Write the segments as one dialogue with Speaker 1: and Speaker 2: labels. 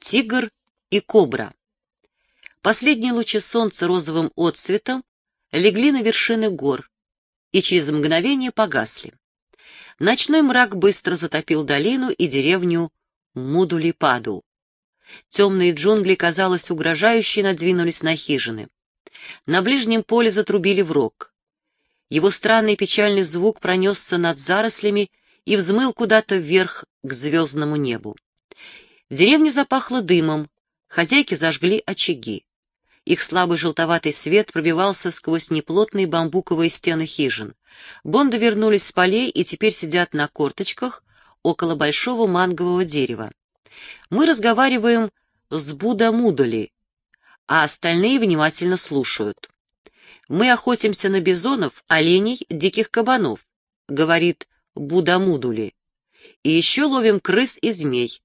Speaker 1: Тигр и кобра. Последние лучи солнца розовым отцветом легли на вершины гор и через мгновение погасли. Ночной мрак быстро затопил долину и деревню Мудулипаду. Темные джунгли, казалось, угрожающе надвинулись на хижины. На ближнем поле затрубили в рог. Его странный печальный звук пронесся над зарослями и взмыл куда-то вверх к звездному небу. В деревне запахло дымом, хозяйки зажгли очаги. Их слабый желтоватый свет пробивался сквозь неплотные бамбуковые стены хижин. Бонды вернулись с полей и теперь сидят на корточках около большого мангового дерева. Мы разговариваем с Будда-Мудоли, а остальные внимательно слушают. «Мы охотимся на бизонов, оленей, диких кабанов», — говорит Будамудули. «И еще ловим крыс и змей.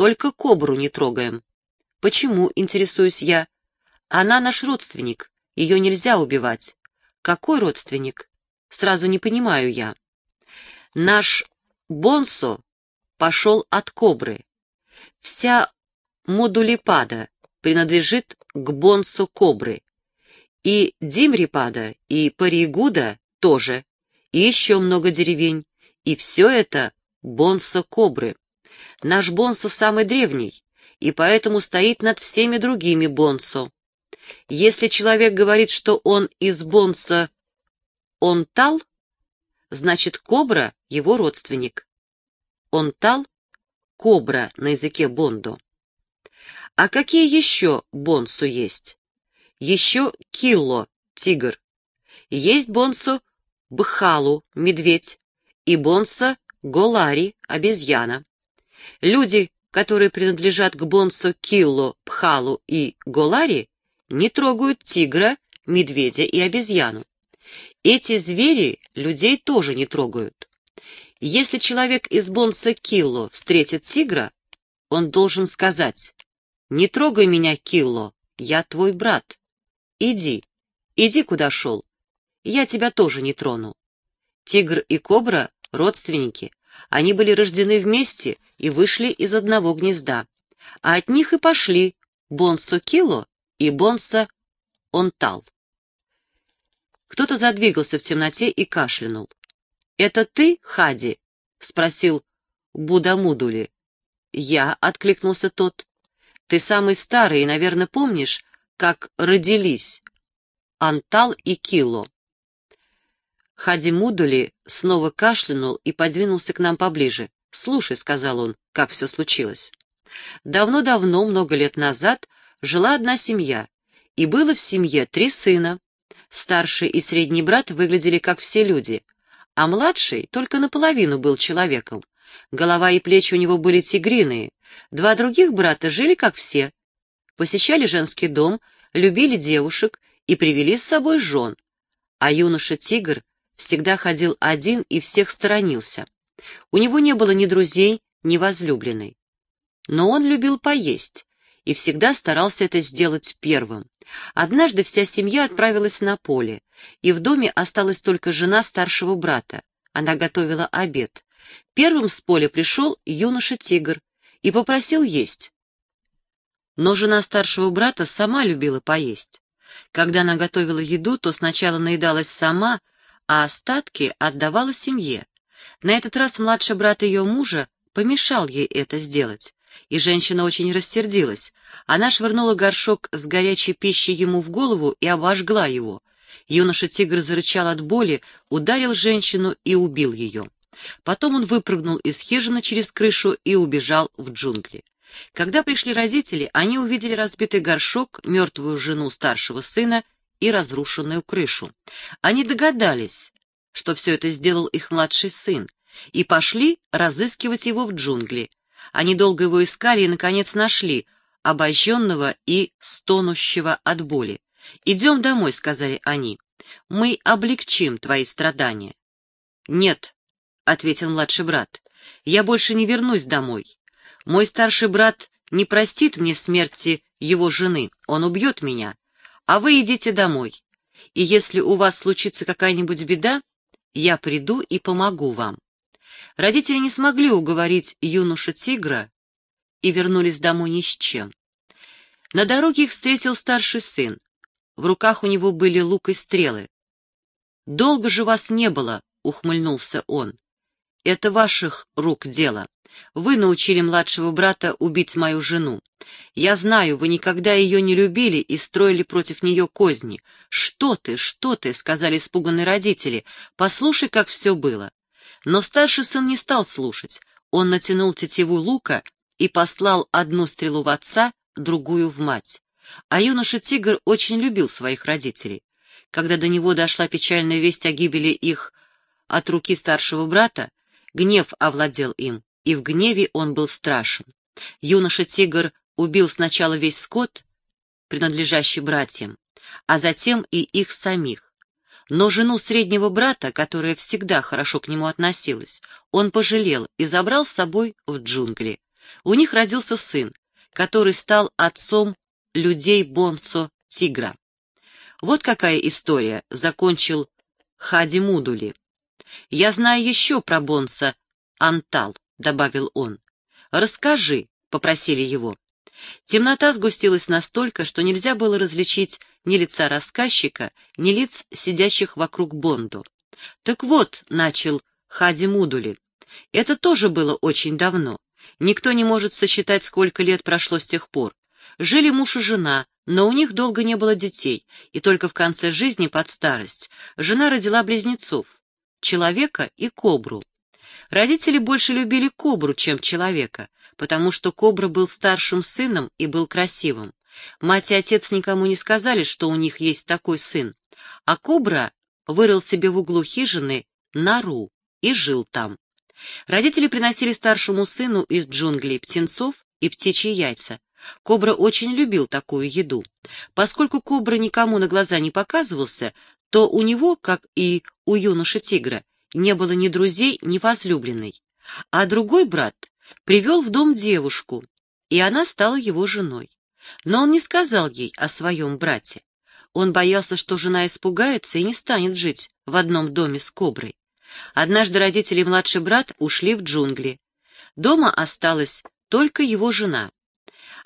Speaker 1: Только кобру не трогаем. Почему, интересуюсь я? Она наш родственник, ее нельзя убивать. Какой родственник? Сразу не понимаю я. Наш Бонсо пошел от кобры. Вся модулипада принадлежит к Бонсо кобры. И Димрипада, и Паригуда тоже, и еще много деревень, и все это Бонсо кобры. Наш Бонсо самый древний, и поэтому стоит над всеми другими Бонсо. Если человек говорит, что он из Бонса Онтал, значит, кобра — его родственник. Онтал — кобра на языке Бондо. А какие еще Бонсу есть? Еще Килло — тигр. Есть Бонсо Бхалу — медведь, и Бонса Голари — обезьяна. Люди, которые принадлежат к Бонсо Килло, Пхалу и Голари, не трогают тигра, медведя и обезьяну. Эти звери людей тоже не трогают. Если человек из Бонса Килло встретит тигра, он должен сказать «Не трогай меня, Килло, я твой брат. Иди, иди куда шел, я тебя тоже не трону». Тигр и кобра — родственники, они были рождены вместе и вышли из одного гнезда. А от них и пошли Бонсо Кило и Бонса Онтал. Кто-то задвигался в темноте и кашлянул. «Это ты, Хади?» — спросил Будамудули. «Я», — откликнулся тот. «Ты самый старый и, наверное, помнишь, как родились Антал и Кило». Хади Мудули снова кашлянул и подвинулся к нам поближе. «Слушай», — сказал он, — «как все случилось». Давно-давно, много лет назад, жила одна семья, и было в семье три сына. Старший и средний брат выглядели как все люди, а младший только наполовину был человеком. Голова и плечи у него были тигриные. Два других брата жили как все. Посещали женский дом, любили девушек и привели с собой жен. А юноша-тигр всегда ходил один и всех сторонился. У него не было ни друзей, ни возлюбленной. Но он любил поесть и всегда старался это сделать первым. Однажды вся семья отправилась на поле, и в доме осталась только жена старшего брата. Она готовила обед. Первым с поля пришел юноша-тигр и попросил есть. Но жена старшего брата сама любила поесть. Когда она готовила еду, то сначала наедалась сама, а остатки отдавала семье. На этот раз младший брат ее мужа помешал ей это сделать, и женщина очень рассердилась. Она швырнула горшок с горячей пищей ему в голову и обожгла его. Юноша-тигр зарычал от боли, ударил женщину и убил ее. Потом он выпрыгнул из хижины через крышу и убежал в джунгли. Когда пришли родители, они увидели разбитый горшок, мертвую жену старшего сына и разрушенную крышу. Они догадались, что все это сделал их младший сын, и пошли разыскивать его в джунгли. Они долго его искали и, наконец, нашли, обожженного и стонущего от боли. «Идем домой», — сказали они. «Мы облегчим твои страдания». «Нет», — ответил младший брат, — «я больше не вернусь домой. Мой старший брат не простит мне смерти его жены, он убьет меня а вы идите домой. И если у вас случится какая-нибудь беда, я приду и помогу вам». Родители не смогли уговорить юноша-тигра и вернулись домой ни с чем. На дороге их встретил старший сын. В руках у него были лук и стрелы. «Долго же вас не было», — ухмыльнулся он. «Это ваших рук дело. Вы научили младшего брата убить мою жену. Я знаю, вы никогда ее не любили и строили против нее козни. Что ты, что ты, — сказали испуганные родители, — послушай, как все было. Но старший сын не стал слушать. Он натянул тетиву лука и послал одну стрелу в отца, другую в мать. А юноша-тигр очень любил своих родителей. Когда до него дошла печальная весть о гибели их от руки старшего брата, гнев овладел им, и в гневе он был страшен. Юноша-тигр убил сначала весь скот, принадлежащий братьям, а затем и их самих. Но жену среднего брата, которая всегда хорошо к нему относилась, он пожалел и забрал с собой в джунгли. У них родился сын, который стал отцом людей Бонсо Тигра. Вот какая история, закончил Хади Мудули. Я знаю еще про Бонса Антал, добавил он. Расскажи, попросили его. Темнота сгустилась настолько, что нельзя было различить ни лица рассказчика, ни лиц, сидящих вокруг Бонду. Так вот, начал Хади Мудули, это тоже было очень давно. Никто не может сосчитать, сколько лет прошло с тех пор. Жили муж и жена, но у них долго не было детей, и только в конце жизни, под старость, жена родила близнецов — человека и кобру. Родители больше любили кобру, чем человека, потому что кобра был старшим сыном и был красивым. Мать и отец никому не сказали, что у них есть такой сын, а кобра вырыл себе в углу хижины нору и жил там. Родители приносили старшему сыну из джунглей птенцов и птичьи яйца. Кобра очень любил такую еду. Поскольку Кобра никому на глаза не показывался, то у него, как и у юноши-тигра, не было ни друзей, ни возлюбленной. А другой брат привел в дом девушку, и она стала его женой. Но он не сказал ей о своем брате. Он боялся, что жена испугается и не станет жить в одном доме с коброй. Однажды родители и младший брат ушли в джунгли. Дома осталась только его жена.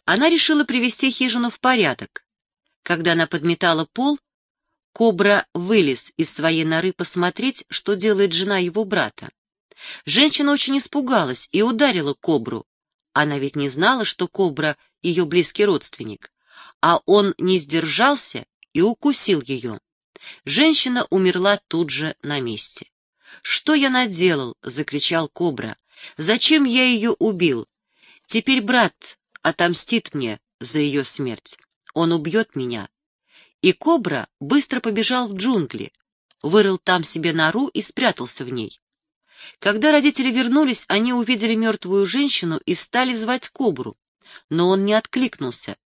Speaker 1: Она решила привести хижину в порядок. Когда она подметала пол, Кобра вылез из своей норы посмотреть, что делает жена его брата. Женщина очень испугалась и ударила Кобру. Она ведь не знала, что Кобра — ее близкий родственник. А он не сдержался и укусил ее. Женщина умерла тут же на месте. «Что я наделал?» — закричал Кобра. «Зачем я ее убил? Теперь брат отомстит мне за ее смерть. Он убьет меня». И Кобра быстро побежал в джунгли, вырыл там себе нору и спрятался в ней. Когда родители вернулись, они увидели мертвую женщину и стали звать Кобру, но он не откликнулся.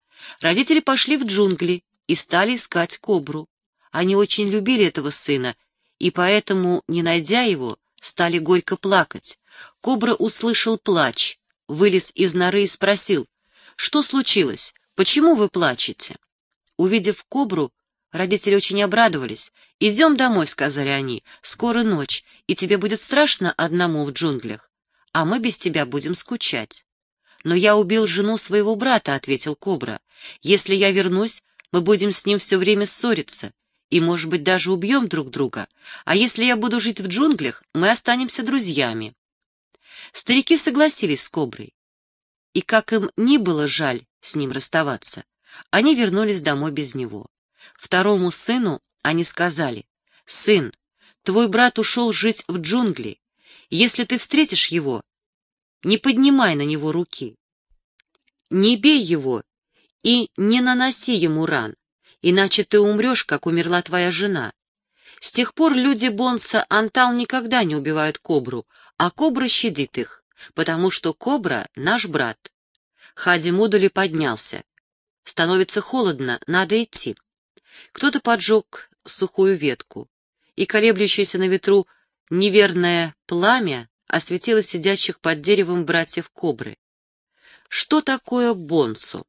Speaker 1: Родители пошли в джунгли и стали искать Кобру. Они очень любили этого сына и поэтому, не найдя его, стали горько плакать. Кобра услышал плач, вылез из норы и спросил, «Что случилось? Почему вы плачете?» Увидев кобру, родители очень обрадовались. «Идем домой», — сказали они, — «скоро ночь, и тебе будет страшно одному в джунглях, а мы без тебя будем скучать». «Но я убил жену своего брата», — ответил кобра. «Если я вернусь, мы будем с ним все время ссориться, и, может быть, даже убьем друг друга. А если я буду жить в джунглях, мы останемся друзьями. Старики согласились с Коброй. И как им ни было жаль с ним расставаться, они вернулись домой без него. Второму сыну они сказали, «Сын, твой брат ушел жить в джунгли. Если ты встретишь его, не поднимай на него руки. Не бей его и не наноси ему ран иначе ты умрешь, как умерла твоя жена. С тех пор люди Бонса Антал никогда не убивают кобру, а кобра щадит их, потому что кобра — наш брат. Хади Мудули поднялся. Становится холодно, надо идти. Кто-то поджег сухую ветку, и колеблющееся на ветру неверное пламя осветило сидящих под деревом братьев кобры. Что такое бонсу?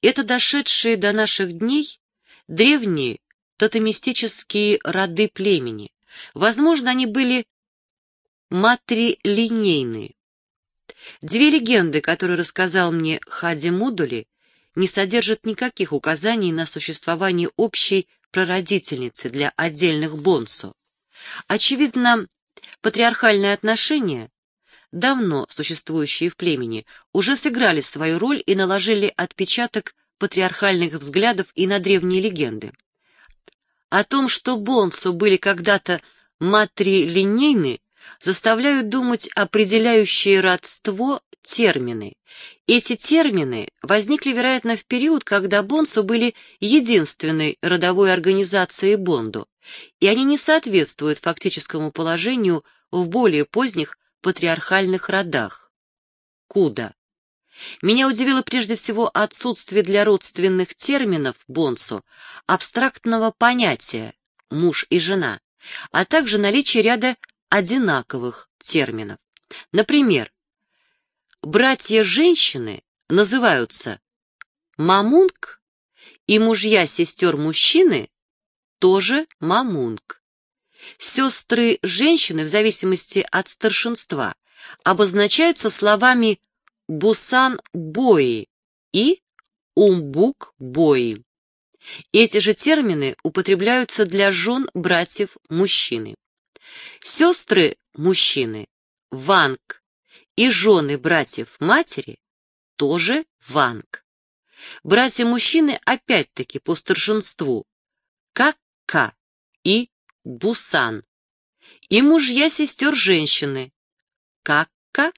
Speaker 1: Это дошедшие до наших дней древние тотемистические роды племени. Возможно, они были матрилинейные. Две легенды, которые рассказал мне Хади Мудули, не содержат никаких указаний на существование общей прародительницы для отдельных бонсу. Очевидно, патриархальные отношения, давно существующие в племени, уже сыграли свою роль и наложили отпечаток патриархальных взглядов и на древние легенды. О том, что бонсу были когда-то матрилинейны, заставляют думать определяющие родство термины. Эти термины возникли, вероятно, в период, когда бонсу были единственной родовой организацией бонду, и они не соответствуют фактическому положению в более поздних патриархальных родах. Куда? Меня удивило прежде всего отсутствие для родственных терминов бонсу абстрактного понятия «муж и жена», а также наличие ряда одинаковых терминов. Например, братья-женщины называются мамунг, и мужья сестер мужчины тоже мамунг. Сестры-женщины, в зависимости от старшинства, обозначаются словами бусан-бои и умбук-бои. Эти же термины употребляются для жен братьев-мужчины. Сестры-мужчины – ванг, и жены братьев-матери – тоже ванг. Братья-мужчины опять-таки по старшинству – какка и бусан. И мужья сестер-женщины – какка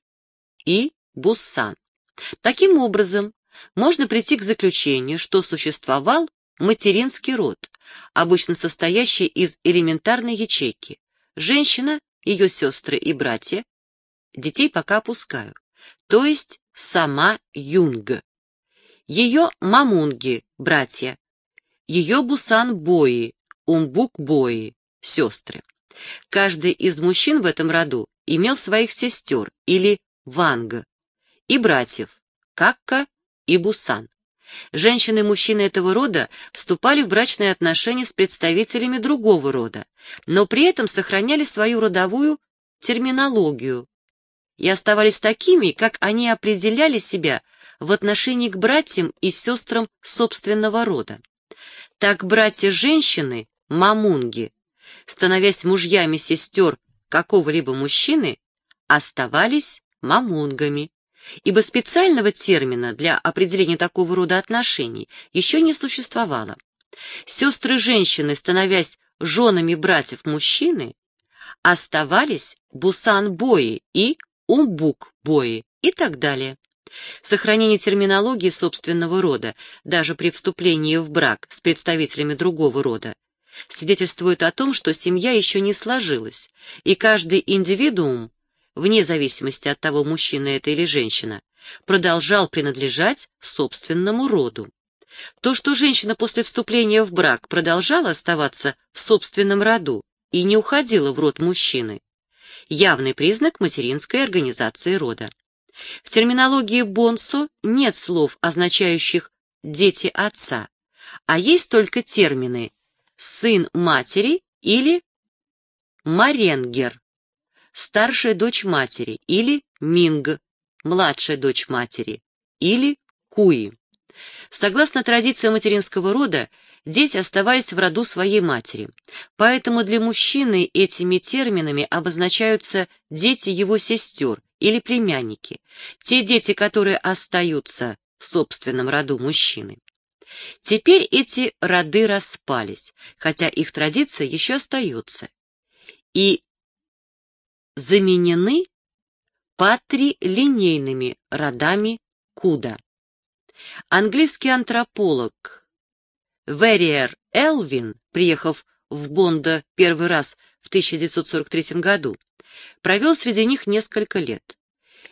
Speaker 1: и бусан. Таким образом, можно прийти к заключению, что существовал материнский род, обычно состоящий из элементарной ячейки Женщина, ее сестры и братья, детей пока опускаю, то есть сама Юнга. Ее мамунги, братья, ее бусан-бои, умбук-бои, сестры. Каждый из мужчин в этом роду имел своих сестер или ванга и братьев, какка и бусан. Женщины и мужчины этого рода вступали в брачные отношения с представителями другого рода, но при этом сохраняли свою родовую терминологию и оставались такими, как они определяли себя в отношении к братьям и сестрам собственного рода. Так братья-женщины, мамунги, становясь мужьями сестер какого-либо мужчины, оставались мамунгами ибо специального термина для определения такого рода отношений еще не существовало. Сестры-женщины, становясь женами братьев-мужчины, оставались бусан-бои и умбук-бои и так далее. Сохранение терминологии собственного рода, даже при вступлении в брак с представителями другого рода, свидетельствует о том, что семья еще не сложилась, и каждый индивидуум вне зависимости от того, мужчина это или женщина, продолжал принадлежать собственному роду. То, что женщина после вступления в брак продолжала оставаться в собственном роду и не уходила в род мужчины, явный признак материнской организации рода. В терминологии Бонсо нет слов, означающих «дети отца», а есть только термины «сын матери» или «маренгер» старшая дочь матери, или Минг, младшая дочь матери, или Куи. Согласно традиции материнского рода, дети оставались в роду своей матери, поэтому для мужчины этими терминами обозначаются дети его сестер или племянники, те дети, которые остаются в собственном роду мужчины. Теперь эти роды распались, хотя их традиция еще остается. И заменены патрилинейными родами Куда. Английский антрополог Вериер Элвин, приехав в Бонда первый раз в 1943 году, провел среди них несколько лет.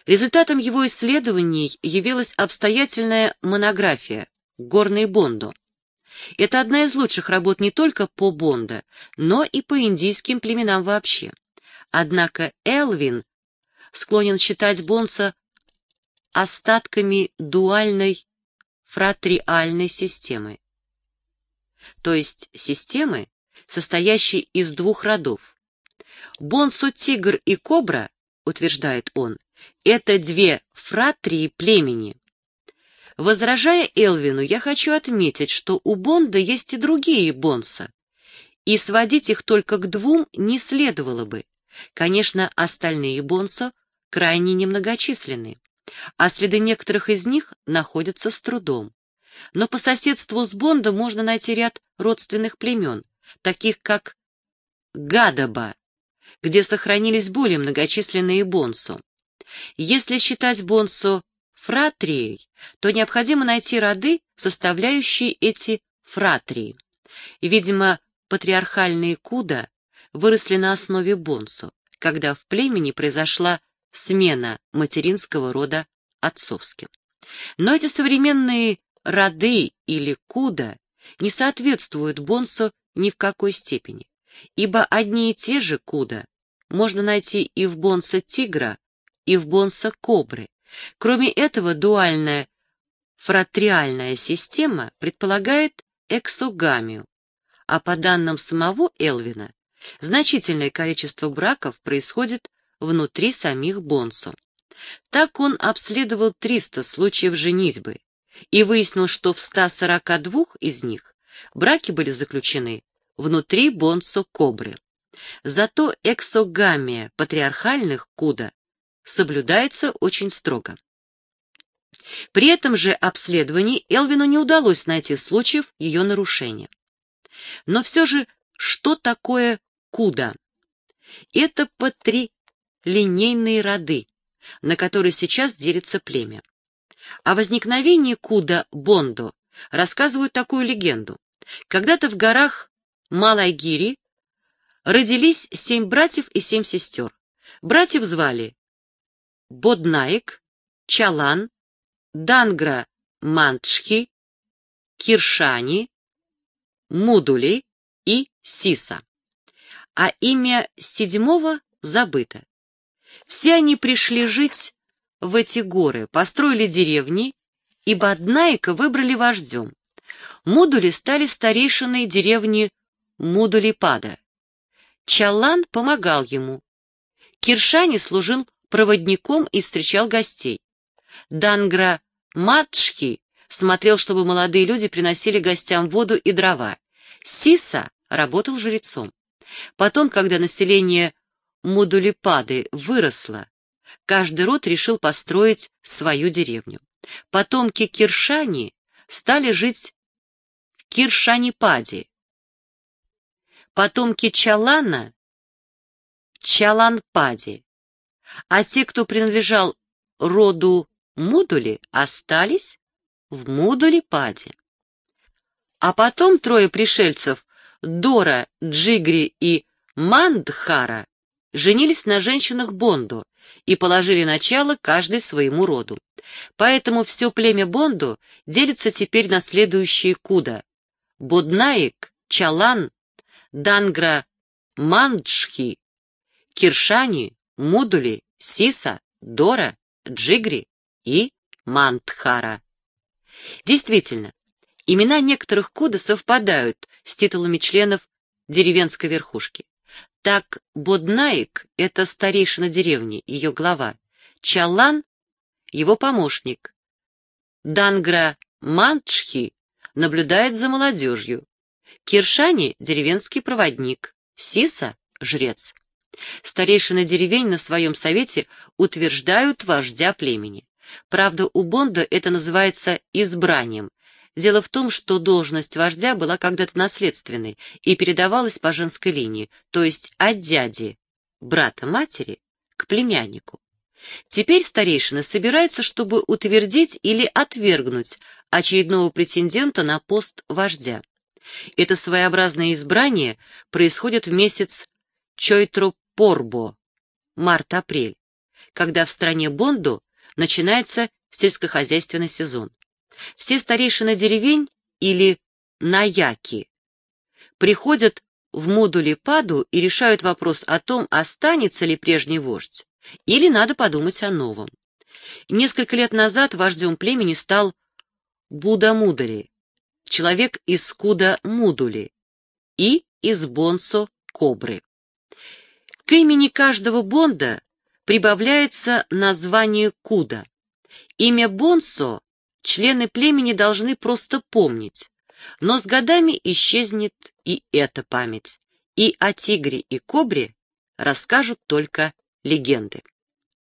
Speaker 1: Результатом его исследований явилась обстоятельная монография «Горный Бондо». Это одна из лучших работ не только по Бонда, но и по индийским племенам вообще. Однако Элвин склонен считать Бонса остатками дуальной фратриальной системы, то есть системы, состоящей из двух родов. Бонсу тигр и кобра, утверждает он, Это две фратрии племени. Возражая Элвину, я хочу отметить, что у Бонда есть и другие бонса, и сводить их только к двум не следовало бы. Конечно, остальные бонса крайне немногочисленны, а следы некоторых из них находятся с трудом. Но по соседству с Бондом можно найти ряд родственных племен, таких как Гадаба, где сохранились более многочисленные бонсо. Если считать бонсо фратрией, то необходимо найти роды, составляющие эти фратрии. Видимо, патриархальные куда выросли на основе бонсо, когда в племени произошла смена материнского рода отцовским. Но эти современные роды или куда не соответствуют бонсо ни в какой степени, ибо одни и те же куда можно найти и в бонсо тигра, и в бонсо кобры. Кроме этого, дуальная фратриальная система предполагает эксогамию, а по данным самого Элвина, значительное количество браков происходит внутри самих бонсо. Так он обследовал 300 случаев женитьбы и выяснил, что в 142 из них браки были заключены внутри бонсо кобры. Зато эксогамия патриархальных куда соблюдается очень строго. При этом же обследовании Элвину не удалось найти случаев ее нарушения. Но все же, что такое куда? Это по три линейные роды, на которые сейчас делится племя. О возникновении куда-бондо рассказывают такую легенду. Когда-то в горах Малайгири родились семь братьев и семь сестер. Братьев звали Боднаик, Чалан, Дангра Мантшхи, Киршани, Мудули и Сиса. А имя седьмого забыто. Все они пришли жить в эти горы, построили деревни, и Боднаика выбрали вождем. Мудули стали старейшиной деревни Мудулипада. Чалан помогал ему. Киршани служил проводником и встречал гостей. Дангра Матшхи смотрел, чтобы молодые люди приносили гостям воду и дрова. Сиса работал жрецом. Потом, когда население Мудулипады выросло, каждый род решил построить свою деревню. Потомки Киршани стали жить в Киршанипаде. Потомки Чалана — в Чаланпаде а те, кто принадлежал роду Мудули, остались в Мудулипаде. А потом трое пришельцев, Дора, Джигри и Мандхара, женились на женщинах Бонду и положили начало каждой своему роду. Поэтому все племя Бонду делится теперь на следующие куда. Буднаик, Чалан, Дангра, Манджхи, Киршани, Мудули, Сиса, Дора, Джигри и Мантхара. Действительно, имена некоторых кода совпадают с титулами членов деревенской верхушки. Так Боднаик — это старейшина деревни, ее глава, Чалан — его помощник, Дангра Мантшхи наблюдает за молодежью, Киршани — деревенский проводник, Сиса — жрец. Старейшины деревень на своем совете утверждают вождя племени. Правда, у Бонда это называется избранием. Дело в том, что должность вождя была когда-то наследственной и передавалась по женской линии, то есть от дяди, брата матери, к племяннику. Теперь старейшина собирается, чтобы утвердить или отвергнуть очередного претендента на пост вождя. Это своеобразное избрание происходит в месяц Чойтруп Порбо, март-апрель, когда в стране Бонду начинается сельскохозяйственный сезон. Все старейшины деревень или наяки приходят в Мудулипаду и решают вопрос о том, останется ли прежний вождь, или надо подумать о новом. Несколько лет назад вождем племени стал Буда Мудали, человек из Куда Мудули и из Бонсо Кобры. К имени каждого Бонда прибавляется название Куда. Имя Бонсо члены племени должны просто помнить, но с годами исчезнет и эта память, и о тигре и кобре расскажут только легенды.